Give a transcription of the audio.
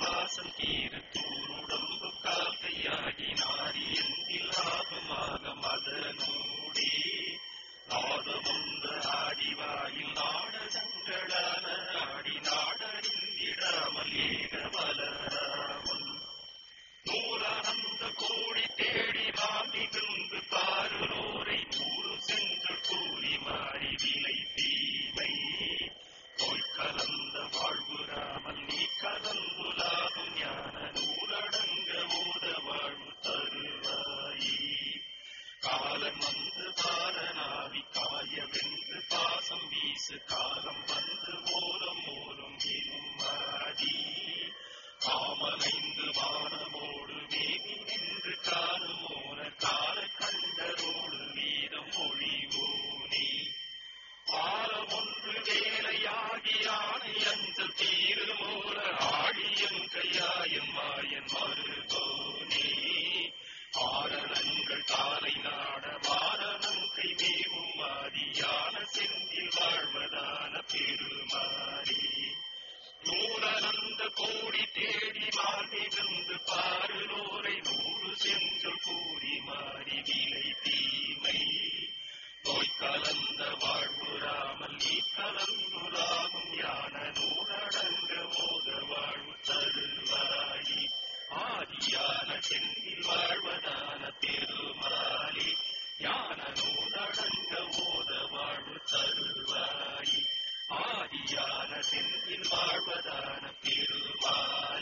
Vasanti Ritu Hindu வானமோடு மேவி நின்று காணும் கால கண்டரோடு வீரம் மொழிவோனே பாலம் ஒன்று வேலையாகி ஆணை அஞ்சல் தீரு மூல ஆழியன் கையாயன் மாயன் மருகோனே ஆரணங்கள் காலை நாட வாரணம் கை மேவும் மாதியான செந்தில் வாழ்வதான பெரு ராமல் நீ கலந்துலாகும் வாழ்வு தருவாயி ஆதியான செந்தில் வாழ்வதான பெருமாளி யான நூலடங்க வாழ்வு தருவாயி. ஆதியான செந்தில் வாழ்வதான பெருமாளி